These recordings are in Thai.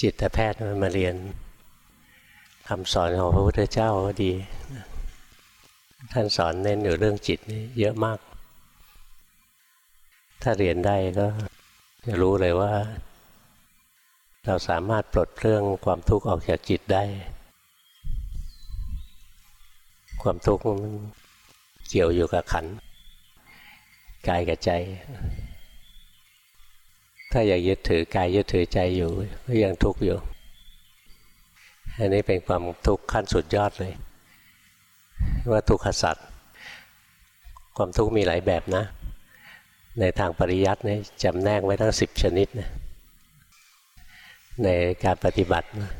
จิตแพทย์มันมาเรียนคำสอนของพระพุทธเจ้าดี ท่านสอนเน้นอยู่เรื่องจิตนี่เยอะมาก ถ้าเรียนได้ก็จะรู้เลยว่า เราสามารถปลดเรื่องความทุกข์ออกจากจิตได้ ความทุกข์มันเกี่ยวอยู่กับขันกายกับใจ ถ้าอยากยึดถือกายยึดถือใจอยู่ก็ยังทุกข์อยู่ อันนี้เป็นความทุกข์ขั้นสุดยอดเลย ว่าทุกขสัตว์ความทุกข์มีหลายแบบนะ ในทางปริยัตินี่จำแนกไว้ทั้งสิบชนิดนะในการปฏิบัตินะ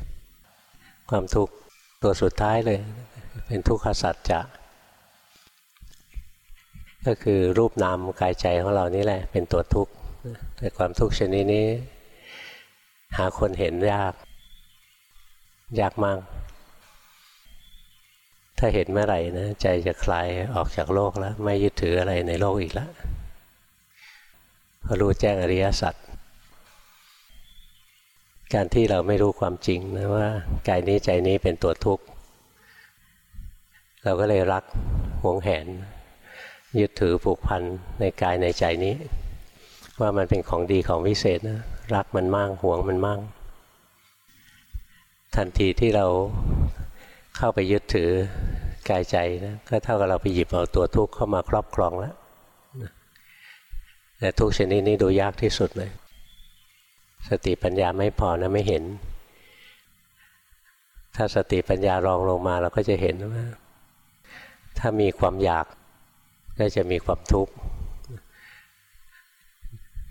ความทุกข์ตัวสุดท้ายเลย เป็นทุกขสัตว์จะก็คือรูปนามกายใจของเรานี่แหละ เป็นตัวทุกข์ แต่ความทุกข์ชนิดนี้ หาคนเห็นยาก ยากมาก ถ้าเห็นเมื่อไหร่นะใจจะคลายออกจากโลกแล้ว ไม่ยึดถืออะไรในโลกอีกแล้วพอรู้แจ้งอริยสัจการที่เราไม่รู้ความจริงนะว่ากายนี้ใจนี้เป็นตัวทุกข์ เราก็เลยรักหวงแหน ยึดถือผูกพันในกายในใจนี้ ว่ามันเป็นของดีของวิเศษนะรักมันมากหวงมันมากทันทีที่เราเข้าไปยึดถือกายใจนะก็เท่ากับเราไปหยิบเอาตัวทุกข์เข้ามาครอบครองแล้วแต่ทุกชนิดนี้ดูยากที่สุดเลย สติปัญญาไม่พอนะไม่เห็น ถ้าสติปัญญารองลงมาเราก็จะเห็นว่า ถ้ามีความอยากก็จะมีความทุกข์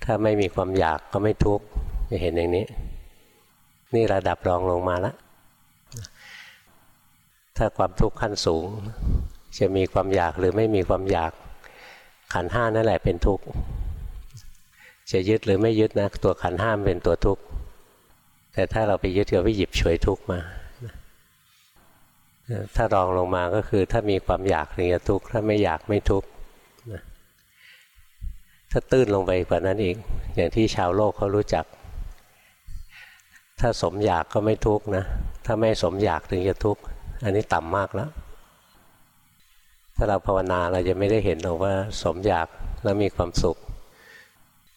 ถ้าไม่มีความอยากก็ไม่ทุกข์จะเห็นอย่างนี้ นี่ระดับรองลงมาแล้วถ้าความทุกข์ขั้นสูง จะมีความอยากหรือไม่มีความอยากขันห้านั่นแหละเป็นทุกข์จะยึดหรือไม่ยึดนะตัวขันห้ามเป็นตัวทุกข์แต่ถ้าเราไปยึดก็ไปหยิบฉวยทุกข์มาถ้ารองลงมาก็คือถ้ามีความอยากถึงจะทุกข์ถ้าไม่อยากไม่ทุกข์ ถ้าตื้นลงไปกว่านั้นอีก อย่างที่ชาวโลกเขารู้จัก ถ้าสมอยากก็ไม่ทุกข์นะ ถ้าไม่สมอยากถึงจะทุกข์อันนี้ต่ำมากแล้ว ถ้าเราภาวนาเราจะไม่ได้เห็นหรอกว่า สมอยากแล้วมีความสุข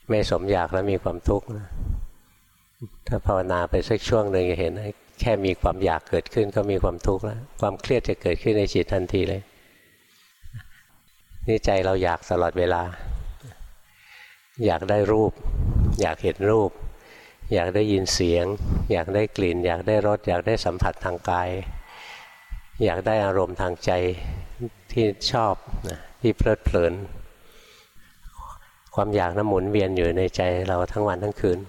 ไม่สมอยากแล้วมีความทุกข์นะถ้าภาวนาไปสักช่วงหนึ่งจะเห็นแค่มีความอยากเกิดขึ้นก็มีความทุกข์แล้ว ความเครียดจะเกิดขึ้นในจิตทันทีเลย นี่ใจเราอยากตลอดเวลา อยากได้รูป อยากเห็นรูป อยากได้ยินเสียง อยากได้กลิ่น อยากได้รสอยากได้สัมผัสทางกาย อยากได้อารมณ์ทางใจที่ชอบที่เพลิดเพลิน ความอยากน้ำหมุนเวียนอยู่ในใจเราทั้งวันทั้งคืน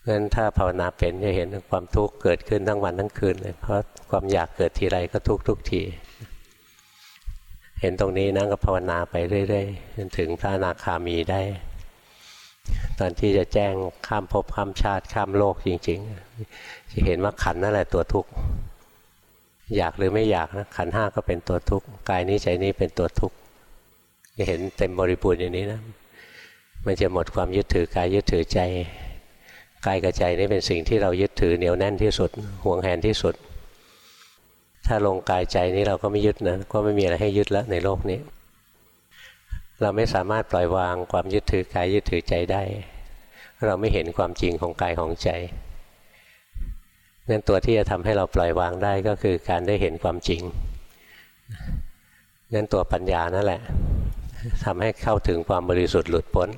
เพราะนั้นถ้าภาวนาเป็นจะเห็นความทุกข์เกิดขึ้นทั้งวันทั้งคืนเลยเพราะความอยากเกิดทีไรก็ทุกทุกที เห็นตรงนี้นะก็ภาวนาไปเรื่อยๆจนถึงพระอนาคามีได้ ตอนที่จะแจ้งข้ามภพข้ามชาติข้ามโลกจริง ๆ จะเห็นว่าขันนั่นแหละตัวทุกข์อยากหรือไม่อยากนะขันห้าก็เป็นตัวทุกข์กายนี้ใจนี้เป็นตัวทุกข์จะเห็นเต็มบริบูรณ์อย่างนี้นะมันจะหมดความยึดถือกายยึดถือใจกายกับใจนี่เป็นสิ่งที่เรายึดถือเหนียวแน่นที่สุดห่วงแหนที่สุด ถ้าลงกายใจนี้เราก็ไม่ยึดนะก็ไม่มีอะไรให้ยึดแล้วในโลกนี้ เราไม่สามารถปล่อยวางความยึดถือกายยึดถือใจได้ เราไม่เห็นความจริงของกายของใจนั่นตัวที่จะทำให้เราปล่อยวางได้ก็คือการได้เห็นความจริงนั่นตัวปัญญานั่นแหละทำให้เข้าถึงความบริสุทธิ์หลุดพ้น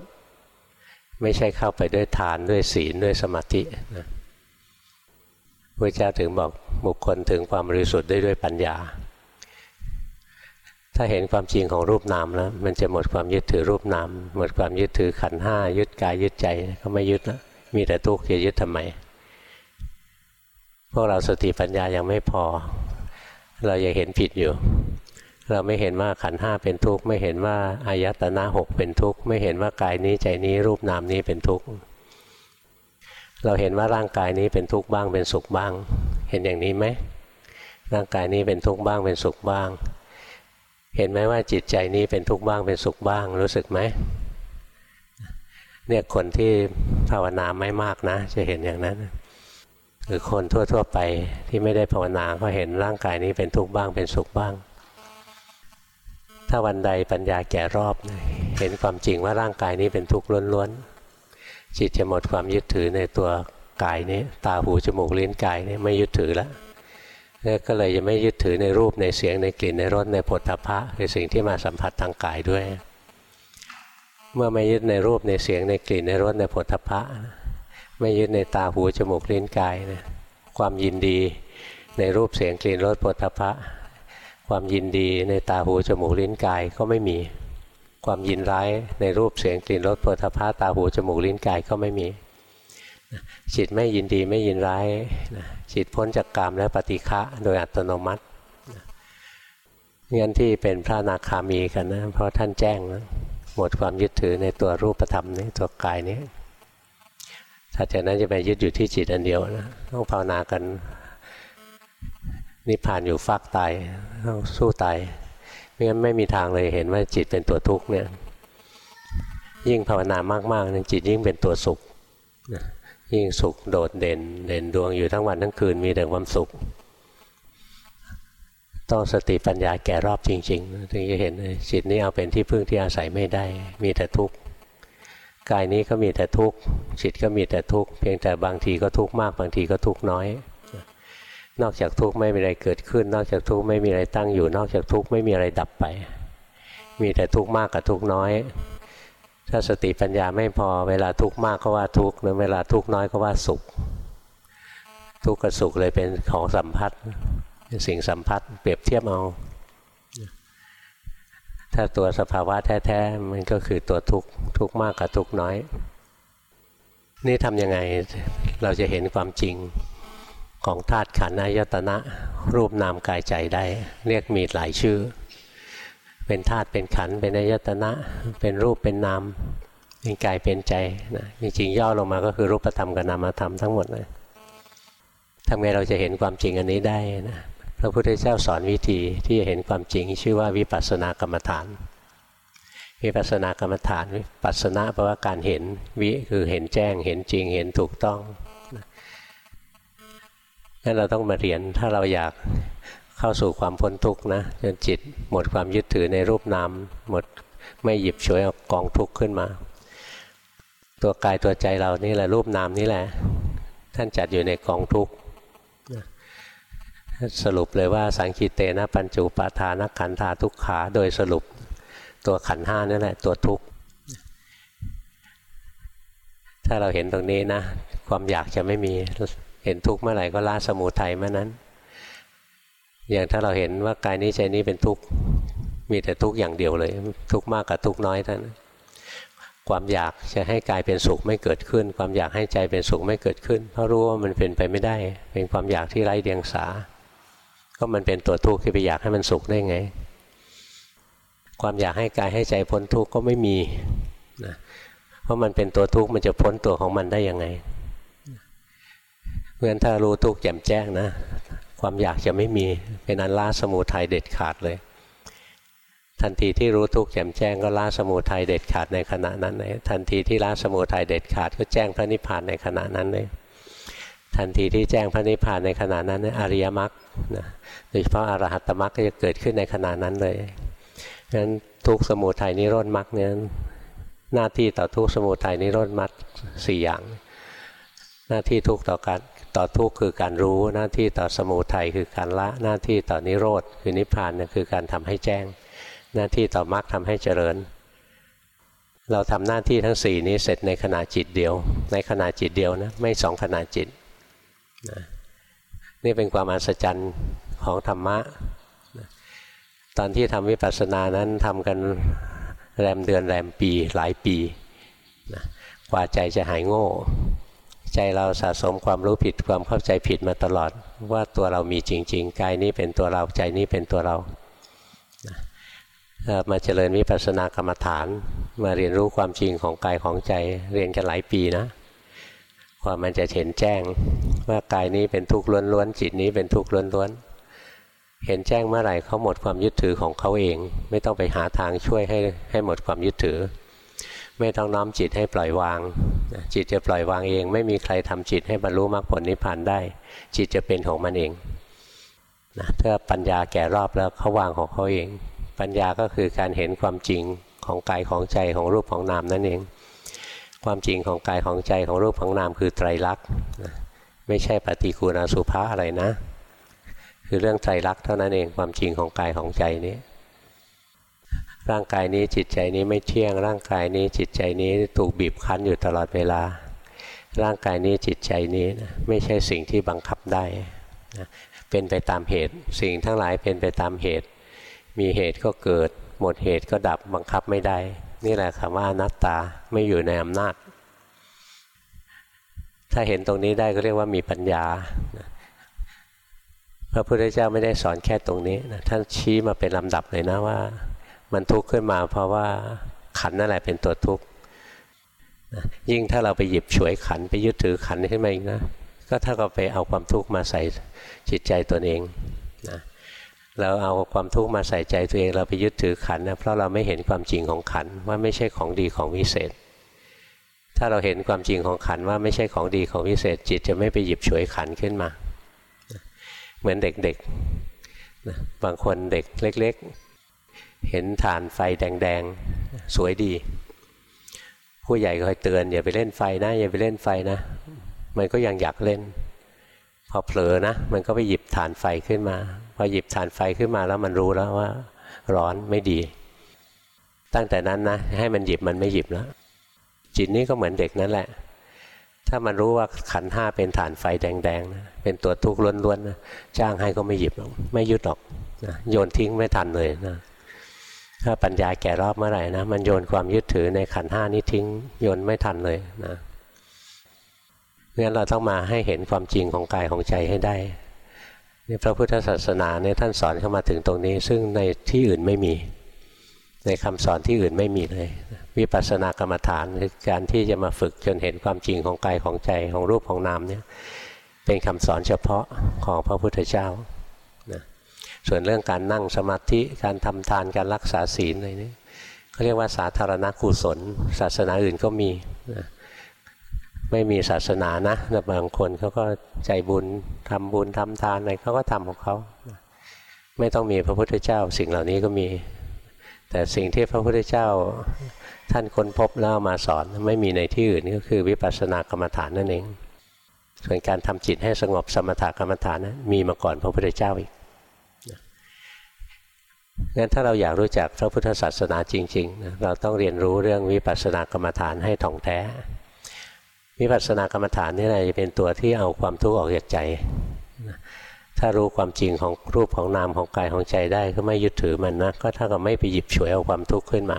ไม่ใช่เข้าไปด้วยทานด้วยศีลด้วยสมาธินะ พระเจ้าถึงบอกบุคคลถึงความบริสุทธิ์ได้ด้วยปัญญา ถ้าเห็นความจริงของรูปนามแล้วมันจะหมดความยึดถือรูปนาม หมดความยึดถือขันห้ายึดกายยึดใจก็ไม่ยึดแล้วมีแต่ทุกข์จะยึดทำไม พวกเราสติปัญญายังไม่พอ เรายังเห็นผิดอยู่ เราไม่เห็นว่าขันห้าเป็นทุกข์ไม่เห็นว่าอายตนะหกเป็นทุกข์ไม่เห็นว่ากายนี้ใจนี้รูปนามนี้เป็นทุกข์ เราเห็นว่าร่างกายนี้เป็นทุกข์บ้างเป็นสุขบ้าง เห็นอย่างนี้ไหมร่างกายนี้เป็นทุกข์บ้างเป็นสุขบ้าง เห็นไหมว่าจิตใจนี้เป็นทุกข์บ้างเป็นสุขบ้าง รู้สึกไหมเนี่ยคนที่ภาวนาไม่มากนะ จะเห็นอย่างนั้น หรือคนทั่ว ๆ ไปที่ไม่ได้ภาวนาก็เห็นร่างกายนี้เป็นทุกข์บ้างเป็นสุขบ้าง ถ้าวันใดปัญญาแก่รอบ เห็นความจริงว่าร่างกายนี้เป็นทุกข์ล้วนๆ จิตจะหมดความยึดถือในตัวกายนี้ ตาหูจมูกลิ้นกายนี้ไม่ยึดถือแล้วก็เลยจะไม่ยึดถือในรูปในเสียงในกลิ่นในรสในผลทพะคือสิ่งที่มาสัมผัสทางกายด้วย เมื่อไม่ยึดในรูปในเสียงในกลิ่นในรสในผลทพะไม่ยึดในตาหูจมูกลิ้นกายนะความยินดีในรูปเสียงกลิ่นรสผลทพะความยินดีในตาหูจมูกลิ้นกายก็ไม่มี ความยินร้ายในรูปเสียงกลิ่นรสผลทพะตาหูจมูกลิ้นกายก็ไม่มีจิตไม่ยินดีไม่ยินร้ายจิตพ้นจากกามและปฏิฆะโดยอัตโนมัติงั้นที่เป็นพระนาคามีกันนะ เพราะท่านแจ้งนะหมดความยึดถือในตัวรูปธรรมนี้ตัวกายนี้ถ้าจากนั้นจะไปยึดอยู่ที่จิตอันเดียวนะต้องภาวนากันนิพพานอยู่ฟากตายต้องสู้ตาย ไม่งั้นไม่มีทางเลยเห็นว่าจิตเป็นตัวทุกข์เนี่ย ยิ่งภาวนามากๆเนี่ยจิตยิ่งเป็นตัวสุขยิ่งสุขโดดเด่น เด่นดวงอยู่ทั้งวันทั้งคืนมีแต่ความสุข ต้องสติปัญญาแก่รอบจริงๆถึงจะเห็นจิตนี้เอาเป็นที่พึ่งที่อาศัยไม่ได้ มีแต่ทุกข์กายนี้ก็มีแต่ทุกข์จิตก็มีแต่ทุกข์เพียงแต่บางทีก็ทุกข์มากบางทีก็ทุกข์น้อย นอกจากทุกข์ไม่มีอะไรเกิดขึ้น นอกจากทุกข์ไม่มีอะไรตั้งอยู่ นอกจากทุกข์ไม่มีอะไรดับไป มีแต่ทุกข์มากกับทุกข์น้อย ถ้าสติปัญญาไม่พอเวลาทุกข์มากก็ว่าทุกข์หรือเวลาทุกข์น้อยก็ว่าสุข ทุกข์กับสุขเลยเป็นของสัมพัทธ์เป็นสิ่งสัมพัทธ์เปรียบเทียบเอาถ้าตัวสภาวะแท้ๆมันก็คือตัวทุกข์ทุกข์มากกับทุกข์น้อย นี่ทำยังไงเราจะเห็นความจริง ของธาตุขันธ์อายตนะ รูปนามกายใจได้ เรียกมีหลายชื่อ เป็นธาตุเป็นขันธ์เป็นอายตนะ เป็นรูปเป็นนามเป็นกายเป็นใจนะจริงๆย่อลงมาก็คือรูปธรรมกับนามธรรมทั้งหมดเลยทำไงเราจะเห็นความจริงอันนี้ได้นะพระพุทธเจ้าสอนวิธีที่จะเห็นความจริง ชื่อว่าวิปัสสนากรรมฐาน วิปัสสนากรรมฐานวิปัสสนาแปลว่าการเห็นวิคือเห็นแจ้ง เห็นจริง เห็นถูกต้อง งั้นเราต้องมาเรียนถ้าเราอยากเข้าสู่ความพ้นทุกข์นะจนจิตหมดความยึดถือในรูปนามหมดไม่หยิบฉวยเอากองทุกข์ขึ้นมา ตัวกายตัวใจเรานี่แหละรูปนามนี่แหละ ท่านจัดอยู่ในกองทุกข์สรุปเลยว่าสังคิเตนะปัญจุปาทานขันธาทุกขาโดยสรุปตัวขันห้านั่นแหละตัวทุกข์ถ้าเราเห็นตรงนี้นะ ความอยากจะไม่มี เห็นทุกข์เมื่อไหร่ก็ละสมุทัยเมื่อนั้น อย่างถ้าเราเห็นว่ากายนี้ใจนี้เป็นทุกข์มีแต่ทุกข์อย่างเดียวเลย ทุกข์มากกับทุกข์น้อยเท่านั้นความอยากจะให้กายเป็นสุขไม่เกิดขึ้น ความอยากให้ใจเป็นสุขไม่เกิดขึ้น เพราะรู้ว่ามันเป็นไปไม่ได้ เป็นความอยากที่ไร้เดียงสา ก็มันเป็นตัวทุกข์ที่ไปอยากให้มันสุขได้ไง ความอยากให้กายให้ใจพ้นทุกข์ก็ไม่มีนะเพราะมันเป็นตัวทุกข์มันจะพ้นตัวของมันได้ยังไง เพราะฉะนั้นถ้ารู้ทุกข์แจ่มแจ้งนะ ความอยากจะไม่มีเป็นอันละสมุทัยเด็ดขาดเลย ทันทีที่รู้ทุกข์แจ่มแจ้งก็ละสมุทัยเด็ดขาดในขณะนั้นเลยทันทีที่ละสมุทัยเด็ดขาดก็แจ้งพระนิพพานในขณะนั้นเลยทันทีที่แจ้งพระนิพพานในขณะนั้นอริยมรรคนะโดยเฉพาะอรหัตมรรคก็จะเกิดขึ้นในขณะนั้นเลยฉะนั้นทุกสมุทัยนิโรธมรรคเนี่ยหน้าที่ต่อทุกสมุทัยนิโรธมรรคสี่อย่าง หน้าที่ทุกต่อการ ต่อทุกข์คือการรู้หน้าที่ต่อสมุทัยคือการละหน้าที่ต่อนิโรธคือนิพพานนี่คือการทำให้แจ้ง หน้าที่ต่อมรรคทาให้เจริญ เราทำหน้าที่ทั้งสี่นี้เสร็จในขณะจิตเดียว ในขณะจิตเดียวนะไม่สองขณะจิตนะนี่เป็นความอัศจรรย์ของธรรมะตอนที่ทำวิปัสสนานั้นทำกันแรมเดือนแรมปีหลายปีนะกว่าใจจะหายโง่ ใจเราสะสมความรู้ผิดความเข้าใจผิดมาตลอด ว่าตัวเรามีจริง ๆ กายนี้เป็นตัวเราใจนี้เป็นตัวเรามาเจริญวิปัสสนากรรมฐาน มาเรียนรู้ความจริงของกายของใจเรียนกันหลายปีนะความมันจะเห็นแจ้งว่ากายนี้เป็นทุกข์ล้วนๆจิตนี้เป็นทุกข์ล้วนๆเห็นแจ้งเมื่อไหร่เขาหมดความยึดถือของเขาเอง ไม่ต้องไปหาทางช่วยให้ให้หมดความยึดถือ ไม่ต้องน้อมจิตให้ปล่อยวาง จิตจะปล่อยวางเอง ไม่มีใครทำจิตให้บรรลุมรรคผลนิพพานได้ จิตจะเป็นของมันเองนะถ้าปัญญาแก่รอบแล้วเขาวางของเขาเอง ปัญญาก็คือการเห็นความจริงของกายของใจของรูปของนามนั่นเอง ความจริงของกายของใจของรูปของนามคือไตรลักษณ์ไม่ใช่ปฏิกูณสุภาอะไรนะ คือเรื่องไตรลักษณ์เท่านั้นเองความจริงของกายของใจนี้ ร่างกายนี้จิตใจนี้ไม่เที่ยง ร่างกายนี้จิตใจนี้ถูกบีบคั้นอยู่ตลอดเวลา ร่างกายนี้จิตใจนี้นะไม่ใช่สิ่งที่บังคับได้นะเป็นไปตามเหตุ สิ่งทั้งหลายเป็นไปตามเหตุ มีเหตุก็เกิด หมดเหตุก็ดับบังคับไม่ได้ นี่แหละคำว่าอนัตตาไม่อยู่ในอำนาจ ถ้าเห็นตรงนี้ได้ก็เรียกว่ามีปัญญาพระพุทธเจ้าไม่ได้สอนแค่ตรงนี้นะท่านชี้มาเป็นลำดับเลยนะว่า มันทุกข์ขึ้นมาเพราะว่าขันนั่นแหละเป็นตัวทุกข์ยิ่งถ้าเราไปหยิบฉวยขันไปยึดถือขันขึ้นมาอีกนะ ก็ถ้าเราไปเอาความทุกข์มาใส่จิตใจตัวเองนะเราเอาความทุกข์มาใส่ใจตัวเองเราไปยึดถือขันนะเพราะเราไม่เห็นความจริงของขันว่าไม่ใช่ของดีของวิเศษ ถ้าเราเห็นความจริงของขันว่าไม่ใช่ของดีของวิเศษ จิตจะไม่ไปหยิบฉวยขันขึ้นมา เหมือนเด็กๆบางคนเด็กเล็กๆ เห็นฐานไฟแดงๆ สวยดี ผู้ใหญ่คอยเตือนอย่าไปเล่นไฟนะ อย่าไปเล่นไฟนะ มันก็ยังอยากเล่น พอเผลอนะ มันก็ไปหยิบฐานไฟขึ้นมา พอหยิบฐานไฟขึ้นมาแล้วมันรู้แล้วว่า ร้อนไม่ดี ตั้งแต่นั้นนะ ให้มันหยิบมันไม่หยิบแล้ว จิตนี้ก็เหมือนเด็กนั่นแหละ ถ้ามันรู้ว่าขันห้าเป็นฐานไฟแดงๆนะเป็นตัวทุกข์ล้วนๆนะจ้างให้ก็ไม่หยิบหรอกไม่ยึดหรอกนะโยนทิ้งไม่ทันเลยนะ ถ้าปัญญาแก่รอบเมื่อไหร่นะมันโยนความยึดถือในขันห้านี้ทิ้งโยนไม่ทันเลยนะงั้นเราต้องมาให้เห็นความจริงของกายของใจให้ได้นี่พระพุทธศาสนาเนี่ยท่านสอนเข้ามาถึงตรงนี้ ซึ่งในที่อื่นไม่มี ในคำสอนที่อื่นไม่มีเลย วิปัสสนากรรมฐานคือการที่จะมาฝึกจนเห็นความจริงของกายของใจของรูปของนามเนี่ยเป็นคำสอนเฉพาะของพระพุทธเจ้า ส่วนเรื่องการนั่งสมาธิการทำทานการรักษาศีลอะไรนี้เขาเรียกว่าสาธารณกุศล ศาสนาอื่นก็มีนะไม่มีศาสนานะแต่บางคนเขาก็ใจบุญทำบุญทำทานอะไรเขาก็ทำของเขาไม่ต้องมีพระพุทธเจ้า สิ่งเหล่านี้ก็มี แต่สิ่งที่พระพุทธเจ้าท่านค้นพบแล้วมาสอนไม่มีในที่อื่นก็คือวิปัสสนากรรมฐานนั่นเอง ส่วนการทำจิตให้สงบสมถกรรมฐานนะมีมาก่อนพระพุทธเจ้าอีก งั้นถ้าเราอยากรู้จักพระพุทธศาสนาจริงๆนะเราต้องเรียนรู้เรื่องวิปัสสนากรรมฐานให้ถ่องแท้ วิปัสสนากรรมฐานนี่แหละจะเป็นตัวที่เอาความทุกข์ออกจากใจ ถ้ารู้ความจริงของรูปของนามของกายของใจได้ก็ไม่ยึดถือมันนะก็ถ้ากับไม่ไปหยิบฉวยเอาความทุกข์ขึ้นมา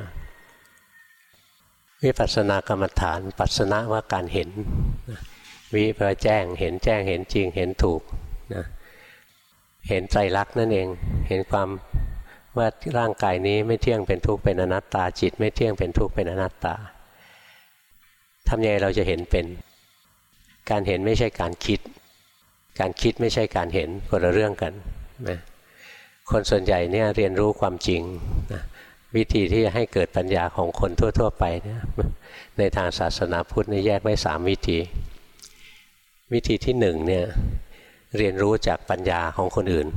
วิปัสสนากรรมฐาน ปัสสนะว่าการเห็นวิแปลแจ้งเห็นแจ้งเห็นจริงเห็นถูกนะเห็นใจรักนั่นเอง เห็นความ ว่าร่างกายนี้ไม่เที่ยงเป็นทุกข์เป็นอนัตตาจิต ไม่เที่ยงเป็นทุกข์เป็นอนัตตาทำยังไงเราจะเห็นเป็น การเห็นไม่ใช่การคิด การคิดไม่ใช่การเห็นคนละเรื่องกันนะคนส่วนใหญ่เนี่ยเรียนรู้ความจริงนะวิธีที่จะให้เกิดปัญญาของคนทั่ว ๆ ไปเนี่ยในทางศาสนาพุทธนี่แยกไว้สามวิธี วิธีที่หนึ่งเนี่ยเรียนรู้จากปัญญาของคนอื่น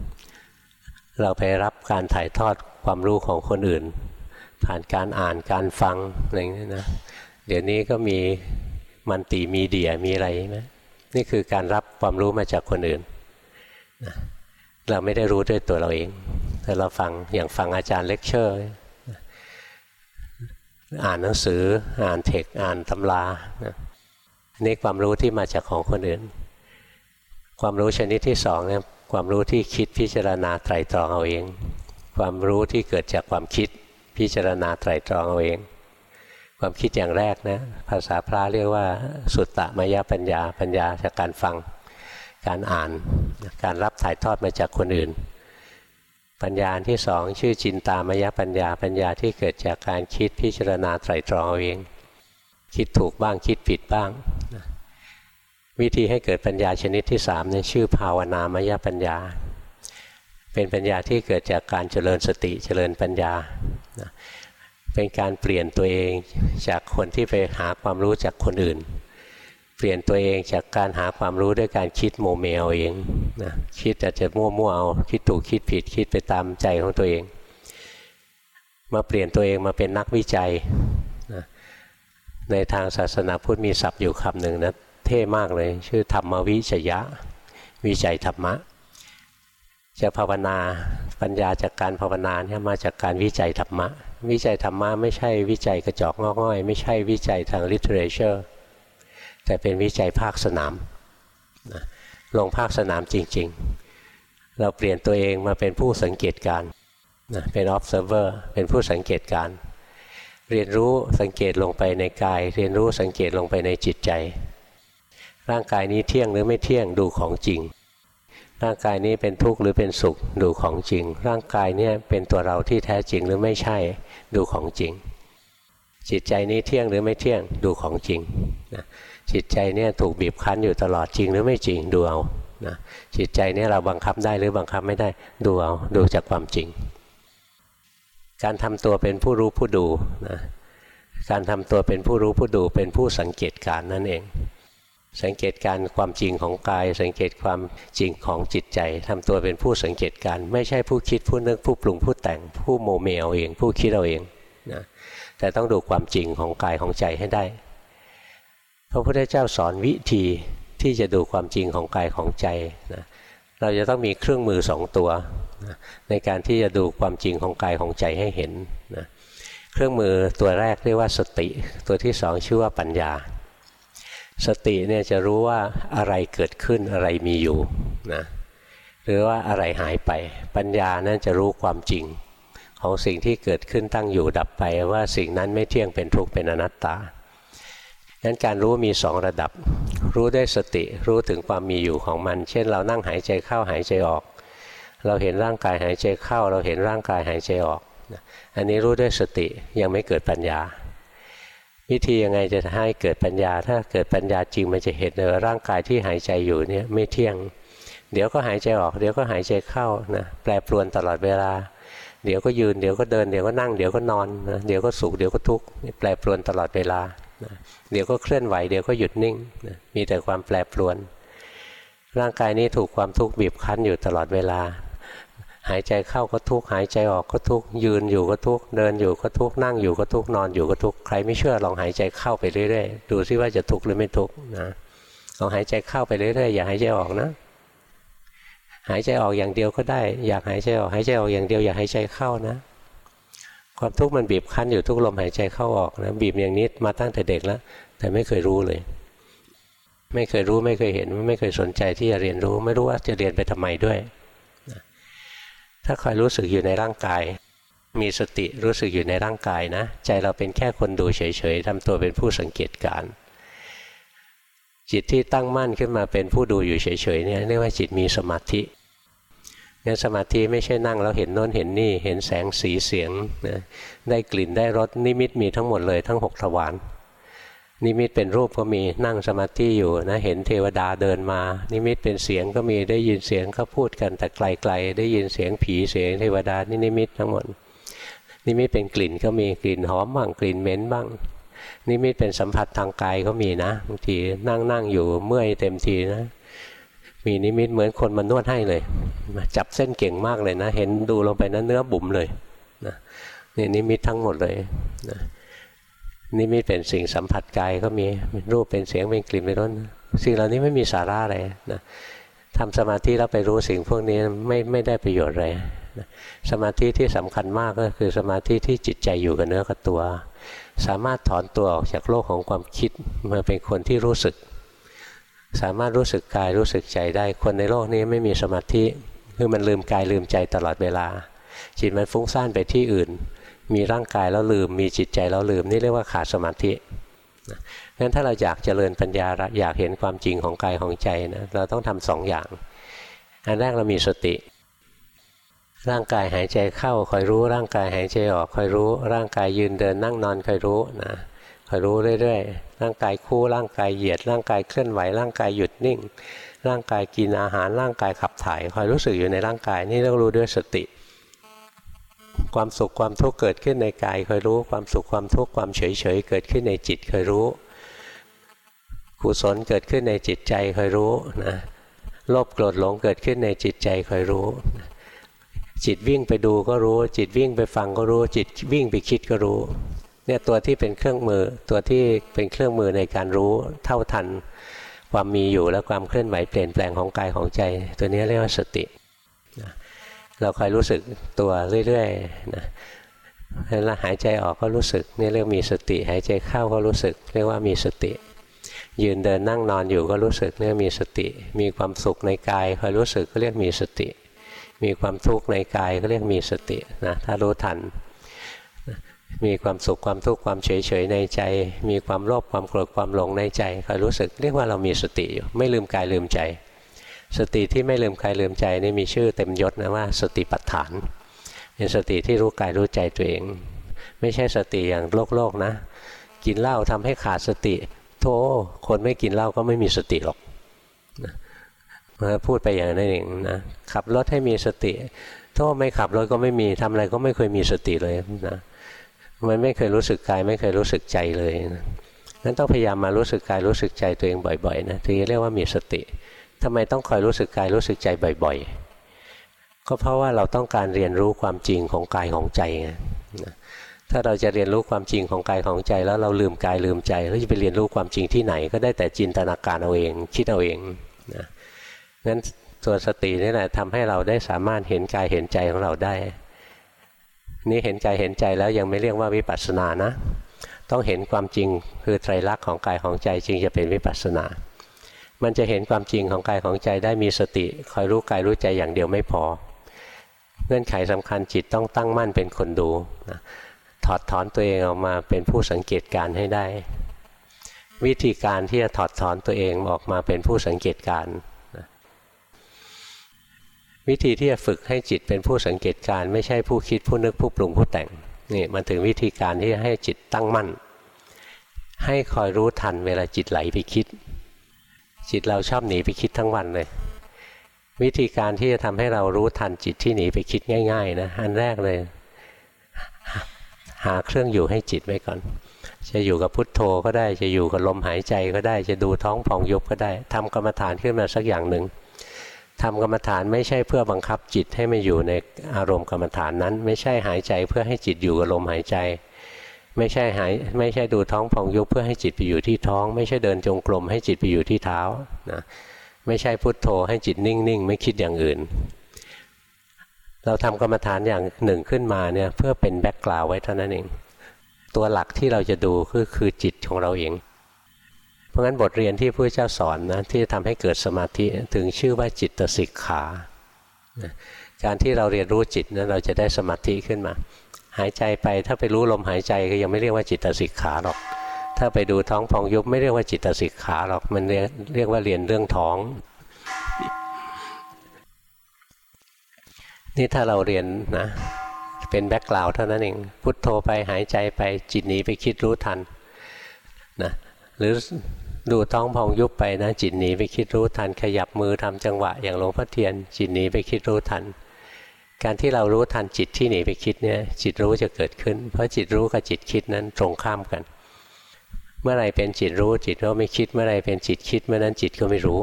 เราไปรับการถ่ายทอดความรู้ของคนอื่น ผ่านการอ่านการฟังอะไรอย่างนี้นะเดี๋ยวนี้ก็มีมันตีมีเดียมีอะไรไหมนี่คือการรับความรู้มาจากคนอื่นนะเราไม่ได้รู้ด้วยตัวเราเอง แต่เราฟังอย่างฟังอาจารย์เลคเชอร์อ่านหนังสืออ่านเทคอ่านตำรานี่ความรู้ที่มาจากของคนอื่น ความรู้ชนิดที่สองเนี่ย ความรู้ที่คิดพิจารณาไตรตรองเอาเอง ความรู้ที่เกิดจากความคิดพิจารณาไตรตรองเอาเอง ความคิดอย่างแรกนะภาษาพระเรียกว่า สุตตมยปัญญาปัญญาจากการฟังการอ่านการรับถ่ายทอดมาจากคนอื่น ปัญญาที่สองชื่อจินตามยปัญญาปัญญาที่เกิดจากการคิดพิจารณาไตรตรองเอาเอง คิดถูกบ้างคิดผิดบ้าง วิธีให้เกิดปัญญาชนิดที่สามเนี่ยชื่อภาวนามยปัญญา เป็นปัญญาที่เกิดจากการเจริญสติเจริญปัญญา เป็นการเปลี่ยนตัวเองจากคนที่ไปหาความรู้จากคนอื่น เปลี่ยนตัวเองจากการหาความรู้ด้วยการคิดโมเมเอาเองนะคิดอาจจะมั่วๆเอาคิดถูกคิดผิดคิดไปตามใจของตัวเอง มาเปลี่ยนตัวเองมาเป็นนักวิจัยนะในทางศาสนาพุทธมีศัพท์อยู่คำหนึ่งนะ ท่มากเลย ชื่อธรรมวิจยะ วิจัยธรรมะ จะภาวนาปัญญาจากการภาวนาเนี่ยมาจากการวิจัยธรรมะ วิจัยธรรมะไม่ใช่วิจัยกระจอกงอกง่อย ไม่ใช่วิจัยทาง literature แต่เป็นวิจัยภาคสนามนะลงภาคสนามจริง ๆ เราเปลี่ยนตัวเองมาเป็นผู้สังเกตการนะเป็น observer เป็นผู้สังเกตการ เรียนรู้สังเกตลงไปในกาย เรียนรู้สังเกตลงไปในจิตใจ ร่างกายนี้เที่ยงหรือไม่เที่ยงดูของจริง ร่างกายนี้เป็นทุกข์หรือเป็นสุขดูของจริง ร่างกายเนี่ยเป็นตัวเราที่แท้จริงหรือไม่ใช่ดูของจริง จิตใจนี้เที่ยงหรือไม่เที่ยงดูของจริงนะจิตใจเนี่ยถูกบีบคั้นอยู่ตลอดจริงหรือไม่จริงดูเอานะจิตใจเนี่ยเราบังคับได้หรือบังคับไม่ได้ดูเอาดูจากความจริง การทำตัวเป็นผู้รู้ผู้ดูนะการทำตัวเป็นผู้รู้ผู้ดูเป็นผู้สังเกตการนั่นเอง สังเกตการความจริงของกาย สังเกตความจริงของจิตใจทำตัวเป็นผู้สังเกตการ ไม่ใช่ผู้คิดผู้นึกผู้ปรุงผู้แต่งผู้โมเมเอาเอง ผู้คิดเอาเองนะแต่ต้องดูความจริงของกายของใจให้ได้ พระพุทธเจ้าสอนวิธีที่จะดูความจริงของกายของใจนะเราจะต้องมีเครื่องมือสองตัวนะในการที่จะดูความจริงของกายของใจให้เห็นนะเครื่องมือตัวแรกเรียกว่าสติ ตัวที่สองชื่อว่าปัญญา สติเนี่ยจะรู้ว่าอะไรเกิดขึ้นอะไรมีอยู่นะหรือว่าอะไรหายไป ปัญญานั่นจะรู้ความจริง ของสิ่งที่เกิดขึ้นตั้งอยู่ดับไปว่าสิ่งนั้นไม่เที่ยงเป็นทุกข์เป็นอนัตตางั้นการรู้มีสองระดับ รู้ด้วยสติรู้ถึงความมีอยู่ของมัน เช่น เรานั่งหายใจเข้าหายใจออก เราเห็นร่างกายหายใจเข้า เราเห็นร่างกายหายใจออก อันนี้รู้ด้วยสติยังไม่เกิดปัญญา วิธียังไงจะให้เกิดปัญญา ถ้าเกิดปัญญาจริงมันจะเห็นเลยร่างกายที่หายใจอยู่เนี่ยไม่เที่ยง เดี๋ยวก็หายใจออก เดี๋ยวก็หายใจเข้านะแปรปรวนตลอดเวลา เดี๋ยวก็ยืนเดี๋ยวก็เดินเดี๋ยวก็นั่งเดี๋ยวก็นอนนะเดี๋ยวก็สุขเดี๋ยวก็ทุกข์แปรปรวนตลอดเวลานะเดี๋ยวก็เคลื่อนไหวเดี๋ยวก็หยุดนิ่งนะมีแต่ความแปรปรวน ร่างกายนี้ถูกความทุกข์บีบคั้นอยู่ตลอดเวลา หายใจเข้าก็ทุกข์หายใจออกก็ทุกข์ยืนอยู่ก็ทุกข์เดินอยู่ก็ทุกข์นั่งอยู่ก็ทุกข์นอนอยู่ก็ทุกข์ใครไม่เชื่อลองหายใจเข้าไปเรื่อยๆดูซิว่าจะทุกข์หรือไม่ทุกข์นะลองหายใจเข้าไปเรื่อยๆอย่าหายใจออกนะ หายใจออกอย่างเดียวก็ได้ อยากหายใจออกหายใจออกอย่างเดียวอย่าหายใจเข้านะความทุกข์มันบีบคั้นอยู่ทุกลมหายใจเข้าออกนะบีบอย่างนี้มาตั้งแต่เด็กแล้ว แต่ไม่เคยรู้เลย ไม่เคยรู้ไม่เคยเห็น ไม่เคยสนใจที่จะเรียนรู้ ไม่รู้ว่าจะเรียนไปทำไมด้วย ถ้าคอยรู้สึกอยู่ในร่างกาย มีสติรู้สึกอยู่ในร่างกายนะ ใจเราเป็นแค่คนดูเฉยๆทำตัวเป็นผู้สังเกตการ จิตที่ตั้งมั่นขึ้นมาเป็นผู้ดูอยู่เฉยๆเนี่ยเรียกว่าจิตมีสมาธิงั้นสมาธิไม่ใช่นั่งแล้วเห็นโน้นเห็นนี่เห็นแสงสีเสียงนะได้กลิ่นได้รสนิมิตมีทั้งหมดเลยทั้งหกทวาร นิมิตเป็นรูปก็มีนั่งสมาธิอยู่นะเห็นเทวดาเดินมา นิมิตเป็นเสียงก็มีได้ยินเสียงเขาพูดกันแต่ไกลๆ ได้ยินเสียงผีเสียงเทวดานี่นิมิตทั้งหมด นิมิตเป็นกลิ่นก็มีกลิ่นหอมบ้างกลิ่นเหม็นบ้าง นิมิตเป็นสัมผัสทางกายก็มีนะบางทีนั่งนั่งอยู่เมื่อยเต็มทีนะมีนิมิตเหมือนคนมานวดให้เลยจับเส้นเก่งมากเลยนะ เห็นดูลงไปนะเนื้อบุ๋มเลยนะนี่นิมิตทั้งหมดเลยนะ นิมิตเป็นสิ่งสัมผัสกายก็มีเป็นรูปเป็นเสียงเป็นกลิ่นเป็นรสสิ่งเหล่านี้ไม่มีสาระอะไรนะทำสมาธิแล้วไปรู้สิ่งพวกนี้ไม่ไม่ได้ประโยชน์อะไรนะสมาธิที่สำคัญมากก็คือสมาธิที่จิตใจอยู่กับเนื้อกับตัว สามารถถอนตัวออกจากโลกของความคิดมาเป็นคนที่รู้สึก สามารถรู้สึกกายรู้สึกใจได้คนในโลกนี้ไม่มีสมาธิคือมันลืมกายลืมใจตลอดเวลา จิตมันฟุ้งซ่านไปที่อื่น มีร่างกายแล้วลืม มีจิตใจแล้วลืม นี่เรียกว่าขาดสมาธิงั้นถ้าเราอยากเจริญปัญญาอยากเห็นความจริงของกายของใจนะเราต้องทำสองอย่าง อันแรกเรามีสติ ร่างกายหายใจเข้าคอยรู้ ร่างกายหายใจออกคอยรู้ ร่างกายยืนเดินนั่งนอนคอยรู้นะคอยรู้เรื่อยๆร่างกายคู่ร่างกายเหยียด ร่างกายเคลื่อนไหว ร่างกายหยุดนิ่ง ร่างกายกินอาหารร่างกายขับถ่ายคอยรู้สึกอยู่ในร่างกายนี่ต้องรู้ด้วยสติ ความสุขความทุกข์เกิดขึ้นในกายคอยรู้ ความสุขความทุกข์ความเฉยเฉยเกิดขึ้นในจิตคอยรู้กุศลเกิดขึ้นในจิตใจคอยรู้นะโลภโกรธหลงเกิดขึ้นในจิตใจคอยรู้ จิตวิ่งไปดูก็รู้ จิตวิ่งไปฟังก็รู้ จิตวิ่งไปคิดก็รู้เนี่ยตัวที่เป็นเครื่องมือตัวที่เป็นเครื่องมือในการรู้เท่าทัน ความมีอยู่และความเคลื่อนไหวเปลี่ยนแปลงของกายของใจ ตัวนี้เรียกว่าสติ เราคอยรู้สึกตัวเรื่อยๆนะแล้วหายใจออกก็รู้สึกนี่เรียกมีสติ หายใจเข้าก็รู้สึก เรียกว่ามีสติ ยืนเดินนั่งนอนอยู่ก็รู้สึกเรียกมีสติ มีความสุขในกายคอยรู้สึกก็เรียกมีสติ มีความทุกข์ในกายก็เรียกมีสตินะถ้ารู้ทัน มีความสุขความทุกข์ความเฉยเฉยในใจ มีความโลภความโกรธความหลงในใจคอยรู้สึก เรียกว่าเรามีสติอยู่ไม่ลืมกายลืมใจ สติที่ไม่ลืมกายลืมใจนี่มีชื่อเต็มยศนะว่า สติปัฏฐาน เป็นสติที่รู้กายรู้ใจตัวเอง ไม่ใช่สติอย่างโลกโลกนะ กินเหล้าทำให้ขาดสติ โธ่คนไม่กินเหล้าก็ไม่มีสติหรอกนะพูดไปอย่างนั้นเองนะขับรถให้มีสติโทษไม่ขับรถก็ไม่มีทำอะไรก็ไม่เคยมีสติเลยนะมันไม่เคยรู้สึกกายไม่เคยรู้สึกใจเลยนะนั้นต้องพยายามมารู้สึกกายรู้สึกใจตัวเองบ่อยๆนะถึงจะเรียกว่ามีสติ ทำไมต้องคอยรู้สึกกายรู้สึกใจบ่อย ๆ ก็เพราะว่าเราต้องการเรียนรู้ความจริงของกายของใจไงถ้าเราจะเรียนรู้ความจริงของกายของใจ แล้วเราลืมกายลืมใจแล้วจะไปเรียนรู้ความจริงที่ไหน ก็ได้แต่จินตนาการเอาเอง คิดเอาเองนะงั้นตัวสตินี่แหละทำให้เราได้สามารถเห็นกายเห็นใจของเราได้ นี่เห็นกายเห็นใจแล้วยังไม่เรียกว่าวิปัสสนานะ ต้องเห็นความจริงคือไตรลักษณ์ของกายของใจจึงจะเป็นวิปัสสนา มันจะเห็นความจริงของกายของใจได้มีสติ คอยรู้กายรู้ใจอย่างเดียวไม่พอ เงื่อนไขสำคัญจิตต้องตั้งมั่นเป็นคนดูนะถอดถอนตัวเองออกมาเป็นผู้สังเกตการให้ได้ วิธีการที่จะถอดถอนตัวเองออกมาเป็นผู้สังเกตการวิธีที่จะฝึกให้จิตเป็นผู้สังเกตการไม่ใช่ผู้คิดผู้นึกผู้ปรุงผู้แต่งนี่มันถึงวิธีการที่ให้จิตตั้งมั่น ให้คอยรู้ทันเวลาจิตไหลไปคิด จิตเราชอบหนีไปคิดทั้งวันเลย วิธีการที่จะทำให้เรารู้ทันจิตที่หนีไปคิดง่าย ๆ นะ อันแรกเลย หาเครื่องอยู่ให้จิตไว้ก่อน จะอยู่กับพุทโธก็ได้จะอยู่กับลมหายใจก็ได้จะดูท้องพองยุบก็ได้ทำกรรมฐานขึ้นมาสักอย่างหนึ่งทำกรรมฐานไม่ใช่เพื่อบังคับจิตให้มาอยู่ในอารมณ์กรรมฐานนั้น ไม่ใช่หายใจเพื่อให้จิตอยู่กับลมหายใจ ไม่ใช่หายไม่ใช่ดูท้องพองยุบเพื่อให้จิตไปอยู่ที่ท้อง ไม่ใช่เดินจงกรมให้จิตไปอยู่ที่เท้านะไม่ใช่พุทโธให้จิตนิ่งๆ ไม่คิดอย่างอื่น เราทำกรรมฐานอย่างหนึ่งขึ้นมาเนี่ยเพื่อเป็นแบ็กกราวไว้เท่านั้นเอง ตัวหลักที่เราจะดูก็คือจิตของเราเอง เพราะงั้นบทเรียนที่พระเจ้าสอนนะที่จะทำให้เกิดสมาธิถึงชื่อว่าจิตสิกขาการที่เราเรียนรู้จิตนั้นเราจะได้สมาธิขึ้นมา หายใจไปถ้าไปรู้ลมหายใจก็ยังไม่เรียกว่าจิตสิกขาหรอก ถ้าไปดูท้องพองยุบไม่เรียกว่าจิตสิกขาหรอก มันเรียกเรียกว่าเรียนเรื่องท้อง นี่ถ้าเราเรียนนะ เป็นแบ็กกราวด์เท่านั้นเองพุทโธไปหายใจไปจิตหนีไปคิดรู้ทันนะหรือดูท้องพองยุบไปนะจิตหนีไปคิดรู้ทัน ขยับมือทำจังหวะ อย่างหลวงพ่อเทียน จิตหนีไปคิดรู้ทัน การที่เรารู้ทันจิตที่หนีไปคิดเนี่ยจิตรู้จะเกิดขึ้น เพราะจิตรู้กับจิตคิดนั้นตรงข้ามกัน เมื่อไรเป็นจิตรู้จิตก็ไม่คิด เมื่อไรเป็นจิตคิดเมื่อนั้นจิตก็ไม่รู้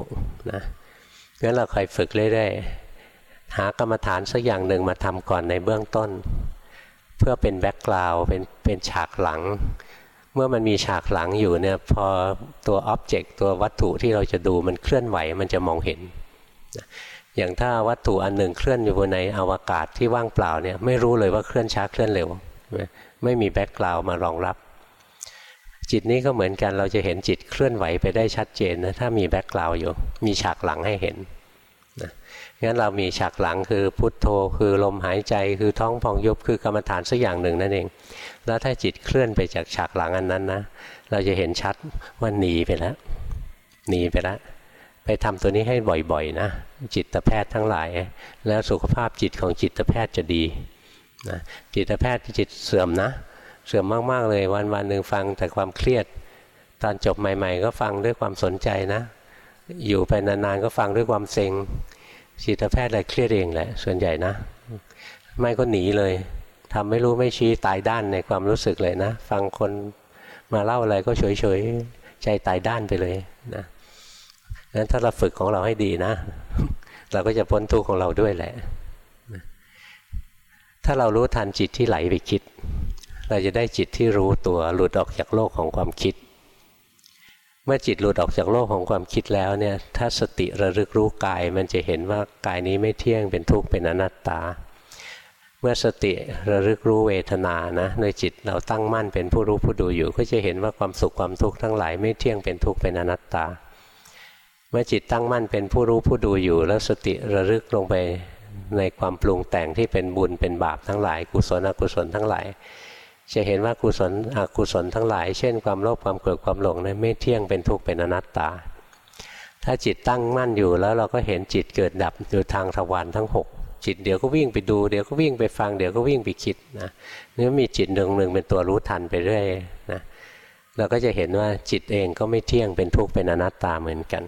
นะงั้นเราคอยฝึกเรื่อยๆหากรรมฐานสักอย่างหนึ่งมาทำก่อนในเบื้องต้น เพื่อเป็นแบ็กกราวด์เป็นเป็นฉากหลัง เมื่อมันมีฉากหลังอยู่เนี่ยพอตัวอ็อบเจกต์ตัววัตถุที่เราจะดูมันเคลื่อนไหวมันจะมองเห็น อย่างถ้าวัตถุอันหนึ่งเคลื่อนอยู่บนในอวกาศที่ว่างเปล่าเนี่ยไม่รู้เลยว่าเคลื่อนช้าเคลื่อนเร็ว ไม่มี background มารองรับ จิตนี้ก็เหมือนกันเราจะเห็นจิตเคลื่อนไหวไปได้ชัดเจนนะถ้ามี background อยู่ มีฉากหลังให้เห็นนะงั้นเรามีฉากหลังคือพุทโธคือลมหายใจคือท้องพองยุบคือกรรมฐานสักอย่างหนึ่งนั่นเอง แล้วถ้าจิตเคลื่อนไปจากฉากหลังอันนั้นนะ เราจะเห็นชัดว่าหนีไปแล้วหนีไปแล้ว ไปทำตัวนี้ให้บ่อยๆนะจิตแพทย์ทั้งหลาย แล้วสุขภาพจิตของจิตแพทย์จะดีนะจิตแพทย์จิตเสื่อมนะ เสื่อมมากๆเลยวันวันหนึ่งฟังแต่ความเครียด ตอนจบใหม่ ๆ ก็ฟังด้วยความสนใจนะ อยู่ไปนานๆก็ฟังด้วยความเซ็งจิตแพทย์อะไรเครียดเองแหละส่วนใหญ่นะ ไม่ก็หนีเลยทำไม่รู้ไม่ชี้ตายด้านในความรู้สึกเลยนะ ฟังคนมาเล่าอะไรก็เฉยๆใจตายด้านไปเลยนะ งั้นถ้าเราฝึกของเราให้ดีนะ เราก็จะพ้นทุกข์ของเราด้วยแหละ ถ้าเรารู้ทันจิตที่ไหลไปคิด เราจะได้จิตที่รู้ตัวหลุดออกจากโลกของความคิด เมื่อจิตหลุดออกจากโลกของความคิดแล้วเนี่ย ถ้าสติระลึกรู้กาย มันจะเห็นว่ากายนี้ไม่เที่ยงเป็นทุกข์เป็นอนัตตา เมื่อสติระลึกรู้เวทนานะในจิตเราตั้งมั่นเป็นผู้รู้ผู้ดูอยู่ ก็จะเห็นว่าความสุขความทุกข์ทั้งหลายไม่เที่ยงเป็นทุกข์เป็นอนัตตา เมื่อจิตตั้งมั่นเป็นผู้รู้ผู้ดูอยู่ แล้วสติระลึกลงไปในความปรุงแต่งที่เป็นบุญเป็นบาปทั้งหลาย กุศลอกุศลทั้งหลาย จะเห็นว่ากุศลอกุศลทั้งหลาย เช่นความโลภความโกรธความหลงนั้นไม่เที่ยงเป็นทุกข์เป็นอนัตตา ถ้าจิตตั้งมั่นอยู่แล้วเราก็เห็นจิตเกิดดับอยู่ทางทวารทั้ง 6 จิตเดี๋ยวก็วิ่งไปดูเดี๋ยวก็วิ่งไปฟังเดี๋ยวก็วิ่งไปคิดนะนี่มีจิตหนึ่งหนึ่งเป็นตัวรู้ทันไปเรื่อยนะเราก็จะเห็นว่าจิตเองก็ไม่เที่ยงเป็นทุกข์เป็นอนัตตาเหมือนกัน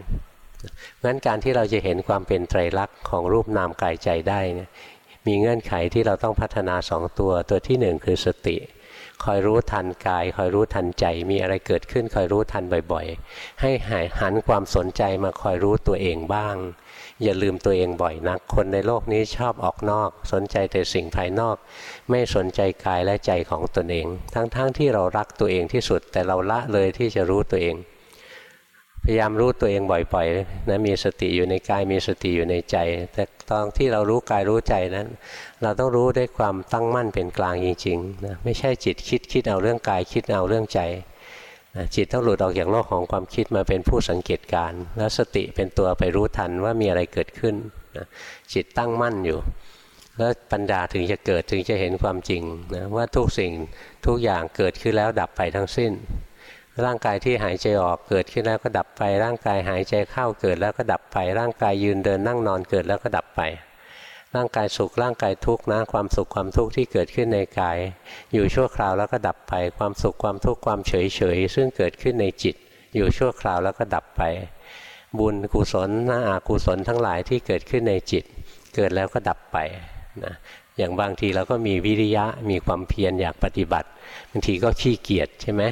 งั้นการที่เราจะเห็นความเป็นไตรลักษณ์ของรูปนามกายใจได้เนี่ยมีเงื่อนไขที่เราต้องพัฒนาสองตัวตัวที่หนึ่งคือสติ คอยรู้ทันกาย คอยรู้ทันใจ มีอะไรเกิดขึ้น คอยรู้ทันบ่อยๆ ให้หายหันความสนใจมาคอยรู้ตัวเองบ้าง อย่าลืมตัวเองบ่อยนัก คนในโลกนี้ชอบออกนอก สนใจแต่สิ่งภายนอก ไม่สนใจกายและใจของตนเอง ทั้งๆทที่เรารักตัวเองที่สุดแต่เราละเลยที่จะรู้ตัวเอง พยายามรู้ตัวเองบ่อยๆนะมีสติอยู่ในกายมีสติอยู่ในใจ แต่ตอนที่เรารู้กายรู้ใจนั้น เราต้องรู้ด้วยความตั้งมั่นเป็นกลางจริงๆนะไม่ใช่จิตคิดคิดเอาเรื่องกายคิดเอาเรื่องใจนะจิตต้องหลุดออกจากโลกของความคิดมาเป็นผู้สังเกตการแล้วสติเป็นตัวไปรู้ทันว่ามีอะไรเกิดขึ้นนะจิตตั้งมั่นอยู่ แล้วปัญญาถึงจะเกิดถึงจะเห็นความจริงนะว่าทุกสิ่งทุกอย่างเกิดขึ้นแล้วดับไปทั้งสิ้น ร่างกายที่หายใจออกเกิดขึ้นแล้วก็ดับไป ร่างกายหายใจเข้าเกิดแล้วก็ดับไป ร่างกายยืนเดินนั่งนอนเกิดแล้วก็ดับไป ร่างกายสุขร่างกายทุกข์นะ ความสุขความทุกข์ที่เกิดขึ้นในกาย อยู่ชั่วคราวแล้วก็ดับไป ความสุขความทุกข์ความเฉยเฉยซึ่งเกิดขึ้นในจิต อยู่ชั่วคราวแล้วก็ดับไป บุญกุศลนะอากุศลทั้งหลายที่เกิดขึ้นในจิต เกิดแล้วก็ดับไปนะอย่างบางทีเราก็มีวิริยะมีความเพียรอยากปฏิบัติบางทีก็ขี้เกียจใช่ไหม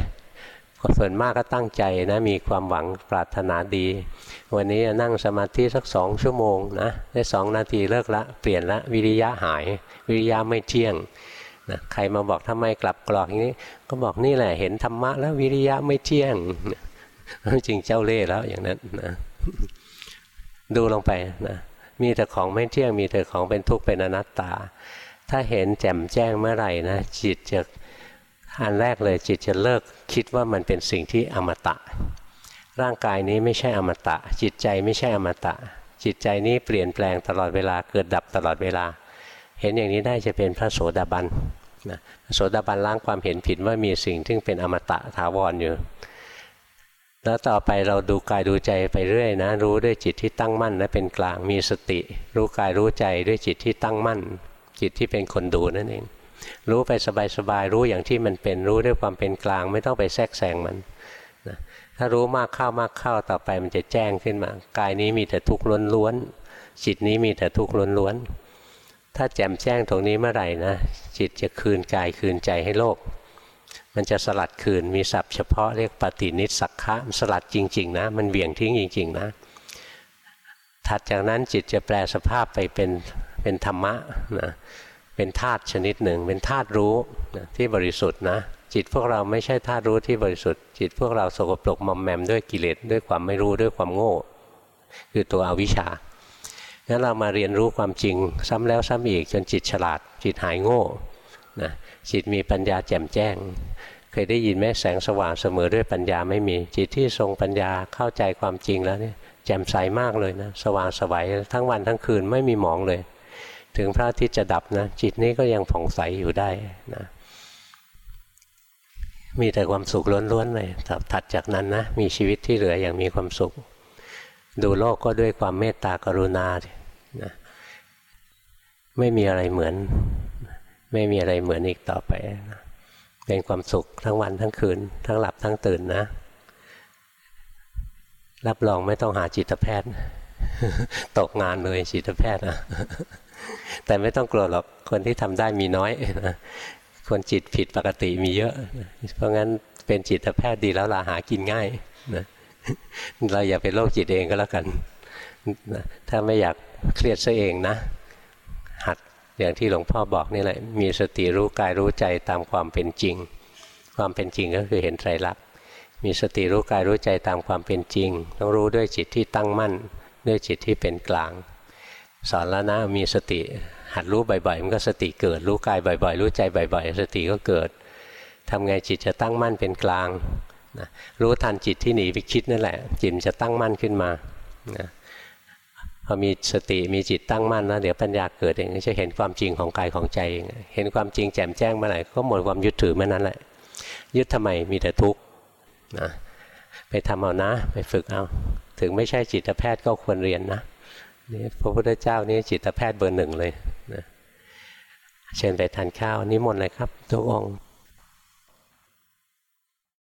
ส่วนมากก็ตั้งใจนะมีความหวังปรารถนาดี วันนี้นั่งสมาธิสักสองชั่วโมงนะได้สองนาทีเลิกละเปลี่ยนละวิริยะหาย วิริยะไม่เที่ยงนะใครมาบอกทำไมกลับกรอกอย่างนี้ ก็บอกนี่แหละเห็นธรรมะแล้ววิริยะไม่เที่ยงจริงเจ้าเล่ห์แล้วอย่างนั้นนะดูลงไปนะมีแต่ของไม่เที่ยงมีแต่ของเป็นทุกข์เป็นอนัตตา ถ้าเห็นแจ่มแจ้งเมื่อไหร่นะจิตจะ อันแรกเลยจิตจะเลิกคิดว่ามันเป็นสิ่งที่อมตะ ร่างกายนี้ไม่ใช่อมตะ จิตใจไม่ใช่อมตะ จิตใจนี้เปลี่ยนแปลงตลอดเวลาเกิดดับตลอดเวลา เห็นอย่างนี้ได้จะเป็นพระโสดาบันนะโสดาบันล้างความเห็นผิดว่ามีสิ่งที่เป็นอมตะถาวรอยู่ แล้วต่อไปเราดูกายดูใจไปเรื่อยนะ รู้ด้วยจิตที่ตั้งมั่นและเป็นกลางมีสติ รู้กายรู้ใจด้วยจิตที่ตั้งมั่น จิตที่เป็นคนดูนั่นเอง รู้ไปสบายๆรู้อย่างที่มันเป็นรู้ด้วยความเป็นกลาง ไม่ต้องไปแทรกแซงมันนะถ้ารู้มากเข้ามากเข้าต่อไปมันจะแจ้งขึ้นมากายนี้มีแต่ทุกข์ล้วนๆจิตนี้มีแต่ทุกข์ล้วนๆถ้าแจ่มแจ้งตรงนี้เมื่อไหร่นะจิตจะคืนกายคืนใจให้โลก มันจะสลัดคืนมีศัพท์เฉพาะเรียกปฏินิสักขะมันสลัดจริง ๆ นะ มันเบี่ยงทิ้งจริง ๆ นะถัดจากนั้นจิตจะแปลสภาพไปเป็นเป็นธรรมะนะ เป็นธาตุชนิดหนึ่ง เป็นธาตุรู้ที่บริสุทธิ์นะจิตพวกเราไม่ใช่ธาตุรู้ที่บริสุทธิ์จิตพวกเราสกปรกมอมแมมด้วยกิเลสด้วยความไม่รู้ด้วยความโง่ คือตัวอวิชชางั้นเรามาเรียนรู้ความจริงซ้ำแล้วซ้ำอีกจนจิตฉลาด จิตหายโง่นะจิตมีปัญญาแจ่มแจ้ง เคยได้ยินไหมแสงสว่างเสมอด้วยปัญญาไม่มีจิตที่ทรงปัญญาเข้าใจความจริงแล้วเนี่ยแจ่มใสมากเลยนะสว่างสวัยทั้งวันทั้งคืนไม่มีหมองเลย ถึงพระอาทิตย์จะดับนะ จิตนี้ก็ยังผ่องใสอยู่ได้นะมีแต่ความสุขล้วนๆเลยถัดจากนั้นนะ มีชีวิตที่เหลืออย่างมีความสุข ดูโลกก็ด้วยความเมตตากรุณานะไม่มีอะไรเหมือน ไม่มีอะไรเหมือนอีกต่อไปนะเป็นความสุขทั้งวันทั้งคืน ทั้งหลับทั้งตื่นนะ รับรองไม่ต้องหาจิตแพทย์ ตกงานเลยจิตแพทย์นะ แต่ไม่ต้องกลัวหรอกคนที่ทำได้มีน้อยนะคนจิตผิดปกติมีเยอะ เพราะงั้นเป็นจิตแพทย์ดีแล้วล่ะหากินง่ายนะเราอย่าเป็นโรคจิตเองก็แล้วกันนะถ้าไม่อยากเครียดซะเองนะ หัดอย่างที่หลวงพ่อบอกนี่แหละ มีสติรู้กายรู้ใจตามความเป็นจริง ความเป็นจริงก็คือเห็นไตรลักษณ์มีสติรู้กายรู้ใจตามความเป็นจริง ต้องรู้ด้วยจิตที่ตั้งมั่น ด้วยจิตที่เป็นกลาง สอนแล้วนะมีสติหัดรู้บ่อยๆมันก็สติเกิด รู้กายบ่อยๆ รู้ใจบ่อยๆ สติก็เกิดทำไงจิตจะตั้งมั่นเป็นกลางนะรู้ทันจิตที่หนีไปคิดนั่นแหละ จิตจะตั้งมั่นขึ้นมานะพอมีสติมีจิตตั้งมั่นนะเดี๋ยวปัญญาเกิดเองจะเห็นความจริงของกายของใจเองเห็นความจริงแจ่มแจ้งเมื่อไหร่ก็หมดความยึดถือเมื่อนั้นแหละ ยึดทำไมมีแต่ทุกข์นะไปทำเอานะ ไปฝึกเอา ถึงไม่ใช่จิตแพทย์ก็ควรเรียนนะ นี่พระพุทธเจ้านี่จิตแพทย์เบอร์หนึ่งเลยนะเชิญไปทานข้าวนิมนต์เลยครับ ทุกองค์